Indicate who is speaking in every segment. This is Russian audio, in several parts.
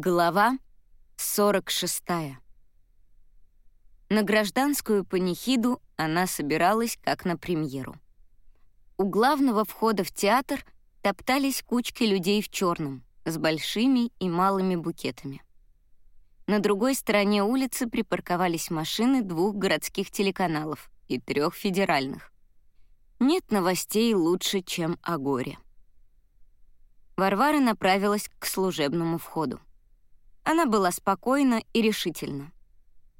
Speaker 1: Глава 46. На гражданскую панихиду она собиралась как на премьеру. У главного входа в театр топтались кучки людей в черном, с большими и малыми букетами. На другой стороне улицы припарковались машины двух городских телеканалов и трех федеральных. Нет новостей лучше, чем о горе. Варвара направилась к служебному входу. Она была спокойна и решительна.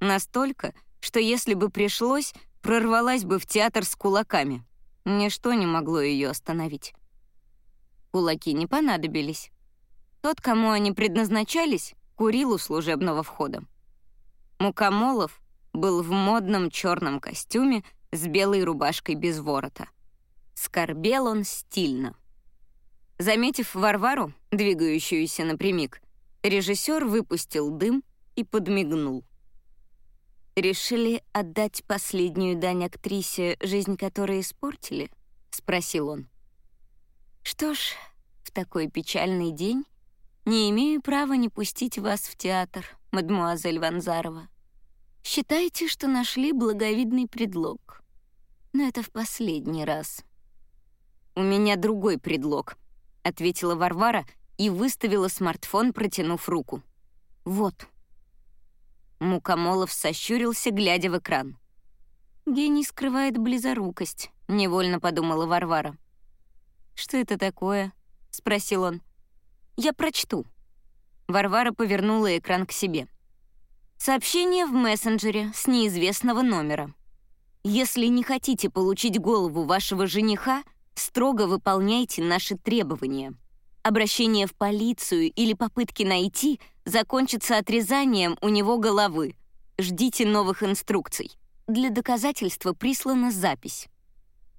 Speaker 1: Настолько, что если бы пришлось, прорвалась бы в театр с кулаками. Ничто не могло ее остановить. Кулаки не понадобились. Тот, кому они предназначались, курил у служебного входа. Мукомолов был в модном черном костюме с белой рубашкой без ворота. Скорбел он стильно. Заметив Варвару, двигающуюся напрямик, Режиссер выпустил дым и подмигнул. «Решили отдать последнюю дань актрисе, жизнь которой испортили?» — спросил он. «Что ж, в такой печальный день не имею права не пустить вас в театр, мадмуазель Ванзарова. Считайте, что нашли благовидный предлог. Но это в последний раз». «У меня другой предлог», — ответила Варвара и выставила смартфон, протянув руку. «Вот». Мукомолов сощурился, глядя в экран. «Гений скрывает близорукость», — невольно подумала Варвара. «Что это такое?» — спросил он. «Я прочту». Варвара повернула экран к себе. «Сообщение в мессенджере с неизвестного номера. Если не хотите получить голову вашего жениха, строго выполняйте наши требования». Обращение в полицию или попытки найти закончатся отрезанием у него головы. Ждите новых инструкций. Для доказательства прислана запись.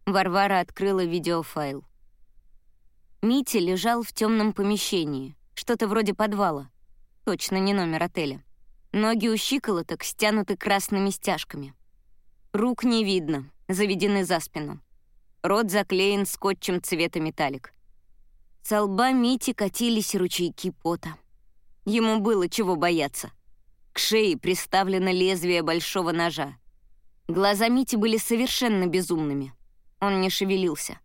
Speaker 1: Варвара открыла видеофайл. Митя лежал в темном помещении, что-то вроде подвала. Точно не номер отеля. Ноги у щиколоток стянуты красными стяжками. Рук не видно, заведены за спину. Рот заклеен скотчем цвета металлик. С лба Мити катились ручейки пота. Ему было чего бояться. К шее приставлено лезвие большого ножа. Глаза Мити были совершенно безумными. Он не шевелился.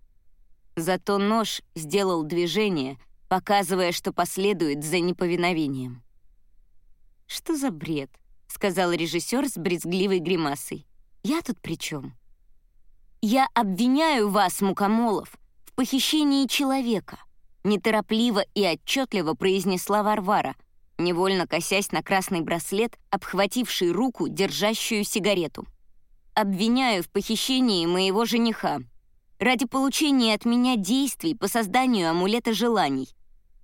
Speaker 1: Зато нож сделал движение, показывая, что последует за неповиновением. «Что за бред?» — сказал режиссер с брезгливой гримасой. «Я тут при чем?» «Я обвиняю вас, Мукомолов, в похищении человека неторопливо и отчетливо произнесла Варвара, невольно косясь на красный браслет, обхвативший руку, держащую сигарету. «Обвиняю в похищении моего жениха. Ради получения от меня действий по созданию амулета желаний.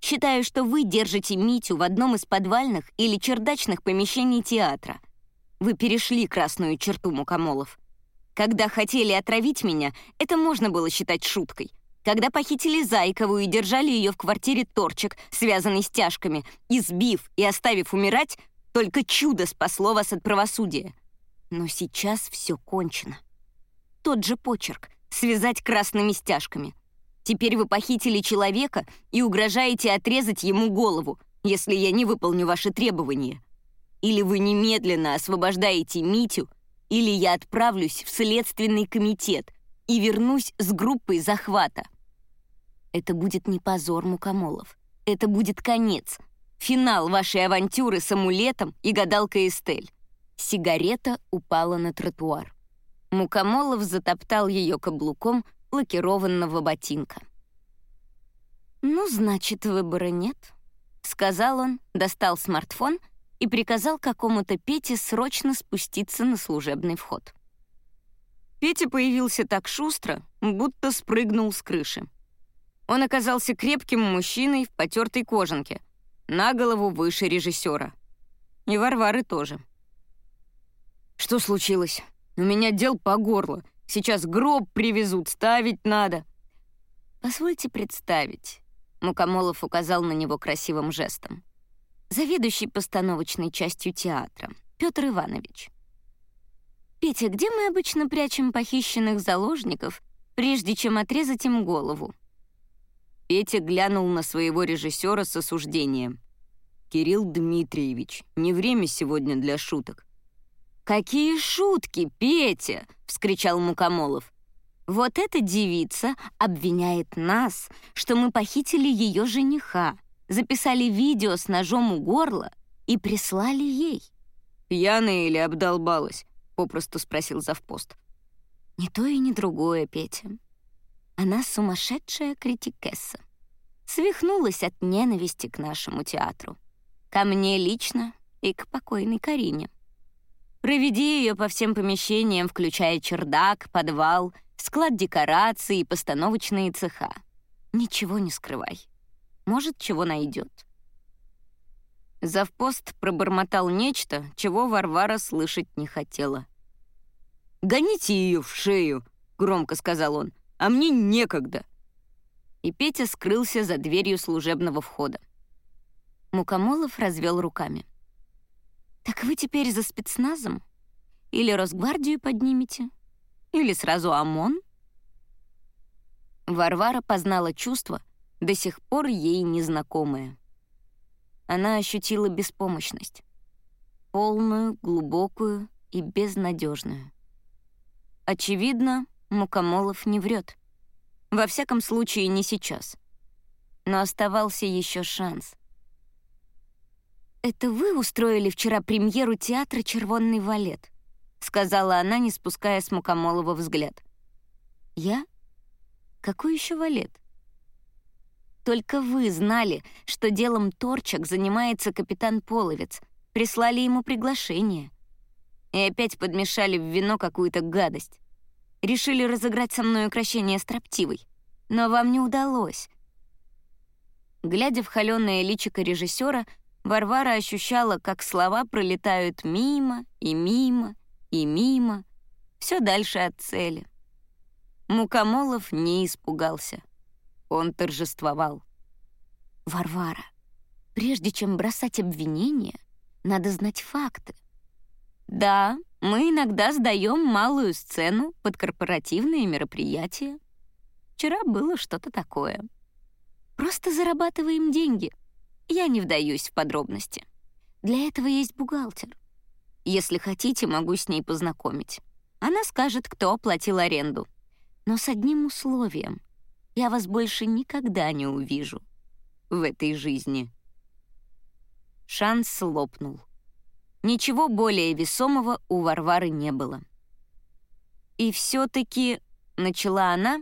Speaker 1: Считаю, что вы держите Митю в одном из подвальных или чердачных помещений театра. Вы перешли красную черту, Мукомолов. Когда хотели отравить меня, это можно было считать шуткой. Когда похитили Зайкову и держали ее в квартире торчек, связанный стяжками, избив и оставив умирать, только чудо спасло вас от правосудия. Но сейчас все кончено. Тот же почерк — связать красными стяжками. Теперь вы похитили человека и угрожаете отрезать ему голову, если я не выполню ваши требования. Или вы немедленно освобождаете Митю, или я отправлюсь в следственный комитет — и вернусь с группой захвата. Это будет не позор Мукомолов. Это будет конец. Финал вашей авантюры с амулетом и гадалкой Эстель. Сигарета упала на тротуар. Мукомолов затоптал ее каблуком лакированного ботинка. «Ну, значит, выбора нет», — сказал он, достал смартфон и приказал какому-то Пете срочно спуститься на служебный вход. Петя появился так шустро, будто спрыгнул с крыши. Он оказался крепким мужчиной в потертой кожанке, на голову выше режиссера. И Варвары тоже. «Что случилось? У меня дел по горло. Сейчас гроб привезут, ставить надо». «Позвольте представить», — Мукомолов указал на него красивым жестом. «Заведующий постановочной частью театра, Петр Иванович». «Петя, где мы обычно прячем похищенных заложников, прежде чем отрезать им голову?» Петя глянул на своего режиссера с осуждением.
Speaker 2: «Кирилл Дмитриевич, не время сегодня для шуток».
Speaker 1: «Какие шутки, Петя!» — вскричал Мукомолов. «Вот эта девица обвиняет нас, что мы похитили ее жениха, записали видео с ножом у горла и прислали ей».
Speaker 2: «Пьяная или обдолбалась?» — попросту спросил завпост.
Speaker 1: «Не то и не другое, Петя. Она сумасшедшая критикесса. Свихнулась от ненависти к нашему театру. Ко мне лично и к покойной Карине. Проведи ее по всем помещениям, включая чердак, подвал, склад декораций и постановочные цеха. Ничего не скрывай. Может, чего найдет.
Speaker 2: Завпост пробормотал нечто, чего Варвара слышать не хотела. «Гоните ее в шею», — громко сказал он, — «а мне некогда». И Петя скрылся за дверью служебного входа.
Speaker 1: Мукомолов развел руками. «Так вы теперь за спецназом? Или Росгвардию поднимете? Или сразу ОМОН?» Варвара познала чувство, до сих пор ей незнакомое. Она ощутила беспомощность. Полную, глубокую и безнадежную. Очевидно, Мукомолов не врет. Во всяком случае, не сейчас. Но оставался еще шанс. «Это вы устроили вчера премьеру театра «Червонный валет», — сказала она, не спуская с Мукомолова взгляд. «Я? Какой еще валет?» «Только вы знали, что делом торчек занимается капитан Половец. Прислали ему приглашение. И опять подмешали в вино какую-то гадость. Решили разыграть со мной украшение строптивой. Но вам не удалось». Глядя в холеное личико режиссера, Варвара ощущала, как слова пролетают мимо и мимо и мимо, все дальше от цели. Мукомолов не испугался. Он торжествовал. «Варвара, прежде чем бросать обвинения, надо знать факты. Да, мы иногда сдаем малую сцену под корпоративные мероприятия. Вчера было что-то такое. Просто зарабатываем деньги — я не вдаюсь в подробности. Для этого есть бухгалтер. Если хотите, могу с ней познакомить. Она скажет, кто оплатил аренду. Но с одним условием. Я вас больше никогда не увижу в этой жизни. Шанс лопнул. Ничего более весомого у Варвары не было. И все-таки начала она,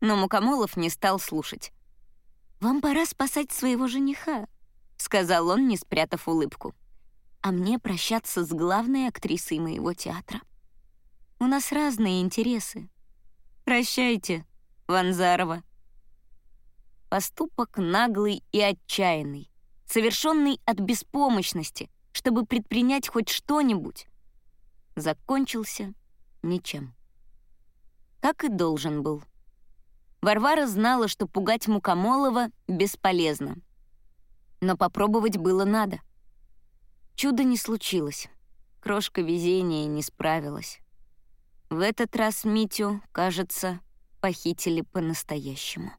Speaker 1: но Мукомолов не стал слушать. «Вам пора спасать своего жениха», — сказал он, не спрятав улыбку. «А мне прощаться с главной актрисой моего театра. У нас разные интересы. Прощайте, Ванзарова». Поступок наглый и отчаянный, совершенный от беспомощности, чтобы предпринять хоть что-нибудь, закончился ничем. Как и должен был. Варвара знала, что пугать Мукомолова бесполезно. Но попробовать было надо. Чудо не случилось. Крошка везения не справилась. В этот раз Митю, кажется, похитили по-настоящему.